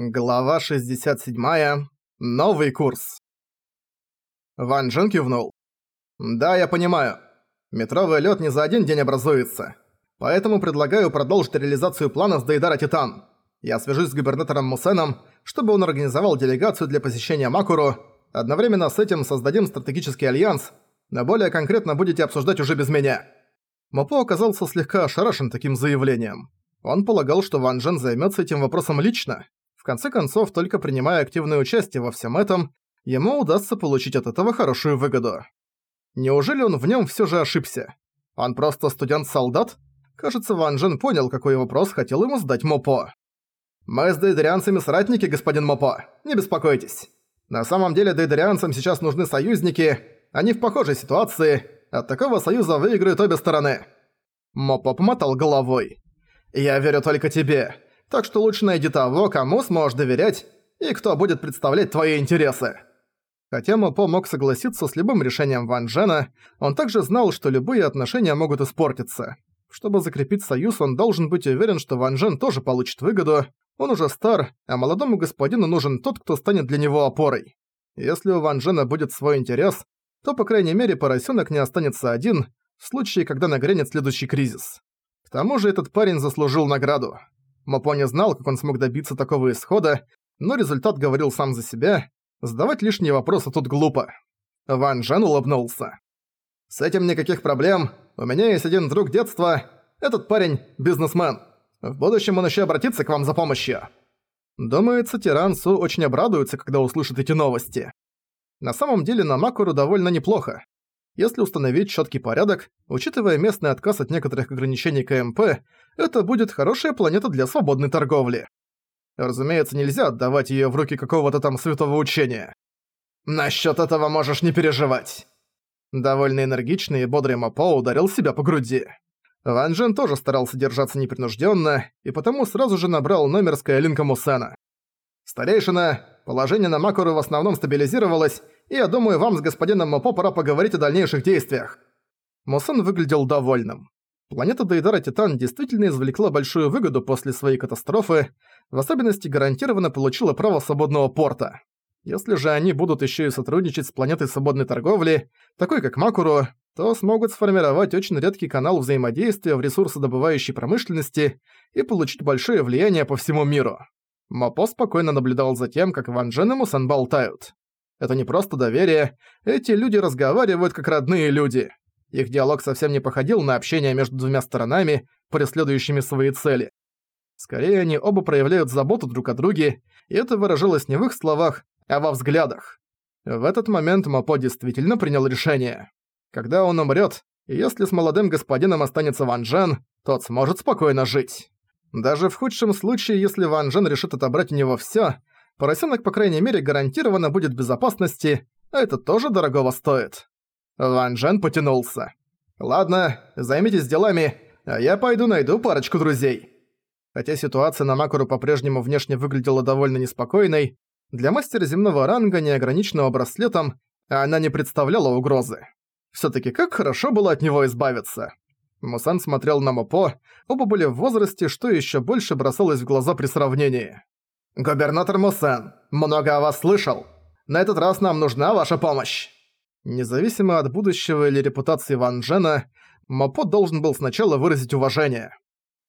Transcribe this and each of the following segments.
Глава 67. Новый курс. Ван Джен кивнул. «Да, я понимаю. Метровый лед не за один день образуется. Поэтому предлагаю продолжить реализацию плана с Дейдара Титан. Я свяжусь с губернатором Мусеном, чтобы он организовал делегацию для посещения Макуру. Одновременно с этим создадим стратегический альянс, но более конкретно будете обсуждать уже без меня». Мопо оказался слегка ошарашен таким заявлением. Он полагал, что Ван Джен займется этим вопросом лично, конце концов, только принимая активное участие во всем этом, ему удастся получить от этого хорошую выгоду. Неужели он в нем все же ошибся? Он просто студент-солдат? Кажется, Ван Джен понял, какой вопрос хотел ему задать Мопо. «Мы с дейдерианцами соратники, господин Мопо, не беспокойтесь. На самом деле дейдерианцам сейчас нужны союзники, они в похожей ситуации, от такого союза выиграют обе стороны». Мопо помотал головой. «Я верю только тебе так что лучше найди того, кому сможешь доверять и кто будет представлять твои интересы». Хотя Мопо мог согласиться с любым решением Ван Джена, он также знал, что любые отношения могут испортиться. Чтобы закрепить союз, он должен быть уверен, что Ван Джен тоже получит выгоду. Он уже стар, а молодому господину нужен тот, кто станет для него опорой. Если у Ван Джена будет свой интерес, то, по крайней мере, поросенок не останется один, в случае, когда нагрянет следующий кризис. К тому же этот парень заслужил награду. Мопо не знал, как он смог добиться такого исхода, но результат говорил сам за себя. Задавать лишние вопросы тут глупо. Ван Джен улыбнулся. «С этим никаких проблем. У меня есть один друг детства. Этот парень – бизнесмен. В будущем он еще обратится к вам за помощью». Думается, Тиран Су очень обрадуется, когда услышит эти новости. На самом деле на Макуру довольно неплохо. Если установить четкий порядок, учитывая местный отказ от некоторых ограничений КМП, это будет хорошая планета для свободной торговли. Разумеется, нельзя отдавать её в руки какого-то там святого учения. Насчёт этого можешь не переживать. Довольно энергичный и бодрый Мапо ударил себя по груди. Ван Джен тоже старался держаться непринуждённо, и потому сразу же набрал номер Скайлинка Мусена. «Старейшина, положение на Макуру в основном стабилизировалось, и я думаю, вам с господином Мапо пора поговорить о дальнейших действиях». Мусен выглядел довольным. Планета Дейдара Титан действительно извлекла большую выгоду после своей катастрофы, в особенности гарантированно получила право свободного порта. Если же они будут еще и сотрудничать с планетой свободной торговли, такой как Макуру, то смогут сформировать очень редкий канал взаимодействия в ресурсодобывающей промышленности и получить большое влияние по всему миру. Мапо спокойно наблюдал за тем, как Ван Джен и Мусан болтают. Это не просто доверие, эти люди разговаривают как родные люди. Их диалог совсем не походил на общение между двумя сторонами, преследующими свои цели. Скорее, они оба проявляют заботу друг о друге, и это выражалось не в их словах, а во взглядах. В этот момент Мапо действительно принял решение. Когда он умрет, если с молодым господином останется Ван Джен, тот сможет спокойно жить. Даже в худшем случае, если Ван Джен решит отобрать у него всё, поросенок, по крайней мере, гарантированно будет в безопасности, а это тоже дорогого стоит. Ван Джен потянулся. «Ладно, займитесь делами, а я пойду найду парочку друзей». Хотя ситуация на Макуру по-прежнему внешне выглядела довольно неспокойной, для мастера земного ранга, неограниченного браслетом, она не представляла угрозы. Всё-таки как хорошо было от него избавиться. Мусан смотрел на Мопо, оба были в возрасте, что ещё больше бросалось в глаза при сравнении. «Губернатор Мусан, много о вас слышал. На этот раз нам нужна ваша помощь». Независимо от будущего или репутации Ван Джена, Мопо должен был сначала выразить уважение.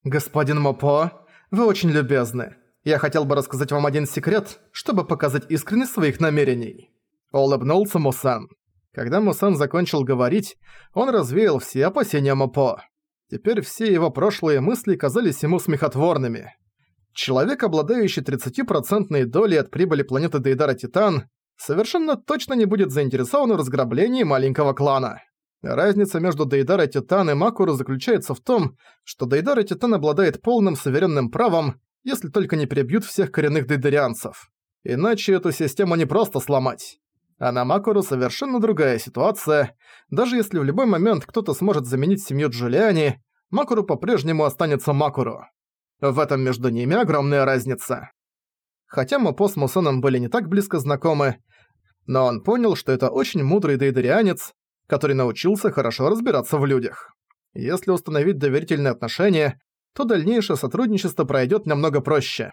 «Господин Мопо, вы очень любезны. Я хотел бы рассказать вам один секрет, чтобы показать искренность своих намерений». Улыбнулся Мусан. Когда Мусан закончил говорить, он развеял все опасения Мопо. Теперь все его прошлые мысли казались ему смехотворными. Человек, обладающий 30% долей от прибыли планеты Дейдара Титан, совершенно точно не будет заинтересован в разграблении маленького клана. Разница между Дейдара Титан и Макуру заключается в том, что Дейдара Титан обладает полным суверенным правом, если только не перебьют всех коренных дейдарианцев. Иначе эту систему не просто сломать. А на Макуру совершенно другая ситуация. Даже если в любой момент кто-то сможет заменить семью Джулиани, Макуру по-прежнему останется Макуру. В этом между ними огромная разница. Хотя Мопо с Мусоном были не так близко знакомы, но он понял, что это очень мудрый дейдарианец, который научился хорошо разбираться в людях. Если установить доверительные отношения, то дальнейшее сотрудничество пройдет намного проще.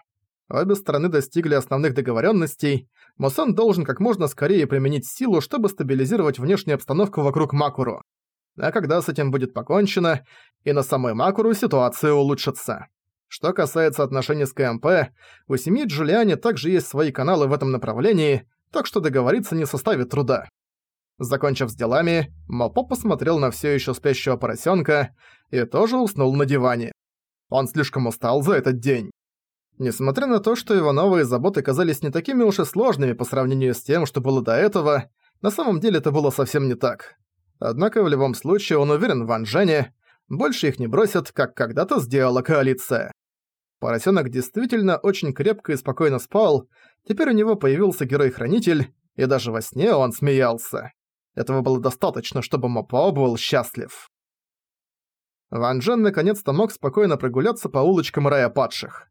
Обе стороны достигли основных договоренностей. Мусон должен как можно скорее применить силу, чтобы стабилизировать внешнюю обстановку вокруг Макуру. А когда с этим будет покончено, и на самой Макуру ситуация улучшится. Что касается отношений с КМП, у семьи Джулиани также есть свои каналы в этом направлении, так что договориться не составит труда. Закончив с делами, Мопо посмотрел на все еще спящего поросенка и тоже уснул на диване. Он слишком устал за этот день. Несмотря на то, что его новые заботы казались не такими уж и сложными по сравнению с тем, что было до этого, на самом деле это было совсем не так. Однако в любом случае он уверен в Ван Жене, больше их не бросят, как когда-то сделала коалиция. Поросенок действительно очень крепко и спокойно спал, теперь у него появился герой-хранитель, и даже во сне он смеялся. Этого было достаточно, чтобы Мопао был счастлив. Ван Джен наконец-то мог спокойно прогуляться по улочкам рая падших.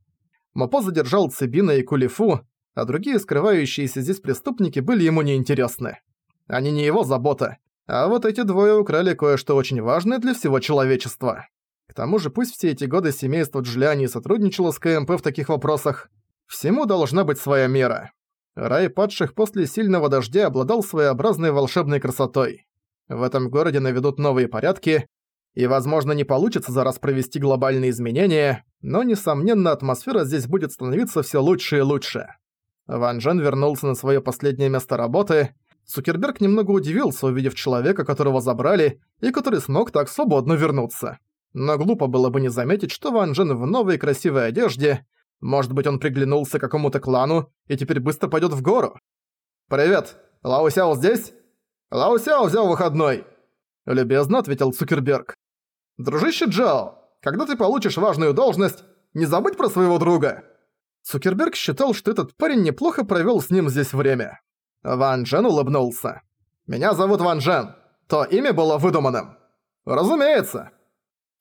Мопо задержал Цибина и Кулифу, а другие скрывающиеся здесь преступники были ему неинтересны. Они не его забота, а вот эти двое украли кое-что очень важное для всего человечества. К тому же пусть все эти годы семейство Джулиани сотрудничало с КМП в таких вопросах, всему должна быть своя мера. Рай падших после сильного дождя обладал своеобразной волшебной красотой. В этом городе наведут новые порядки, и, возможно, не получится за раз провести глобальные изменения, но, несомненно, атмосфера здесь будет становиться все лучше и лучше. Ван Джен вернулся на свое последнее место работы. Цукерберг немного удивился, увидев человека, которого забрали, и который смог так свободно вернуться. Но глупо было бы не заметить, что Ван Джен в новой красивой одежде, может быть, он приглянулся какому-то клану и теперь быстро пойдет в гору? «Привет! Лао Сяо здесь?» «Лао Сяо взял выходной!» Любезно ответил Цукерберг. «Дружище Джао, когда ты получишь важную должность, не забудь про своего друга!» Цукерберг считал, что этот парень неплохо провел с ним здесь время. Ван Джен улыбнулся. «Меня зовут Ван Джен. То имя было выдуманным». «Разумеется!»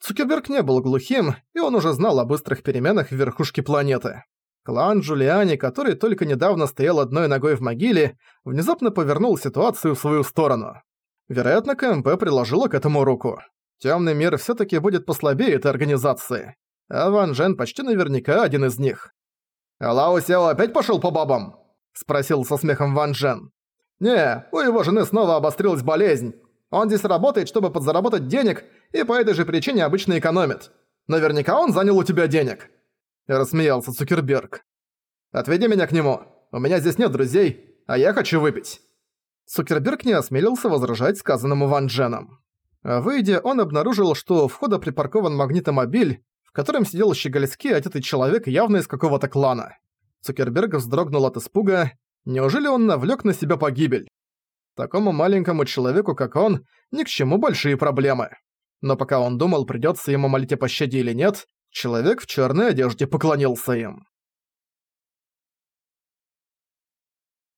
Цукерберг не был глухим, и он уже знал о быстрых переменах в верхушке планеты. Клан Джулиани, который только недавно стоял одной ногой в могиле, внезапно повернул ситуацию в свою сторону. Вероятно, КМП приложила к этому руку. Тёмный мир всё-таки будет послабее этой организации. А Ван Джен почти наверняка один из них. «Лао Сяо опять пошёл по бабам?» – спросил со смехом Ван Джен. «Не, у его жены снова обострилась болезнь. Он здесь работает, чтобы подзаработать денег, и по этой же причине обычно экономит. Наверняка он занял у тебя денег». Рассмеялся Цукерберг. «Отведи меня к нему. У меня здесь нет друзей, а я хочу выпить». Цукерберг не осмелился возражать сказанному Ван Дженом. Выйдя, он обнаружил, что у входа припаркован магнитомобиль, в котором сидел щегольский одетый человек явно из какого-то клана. Цукерберг вздрогнул от испуга. Неужели он навлек на себя погибель? Такому маленькому человеку, как он, ни к чему большие проблемы. Но пока он думал, придётся ему молить о пощаде или нет, человек в чёрной одежде поклонился им.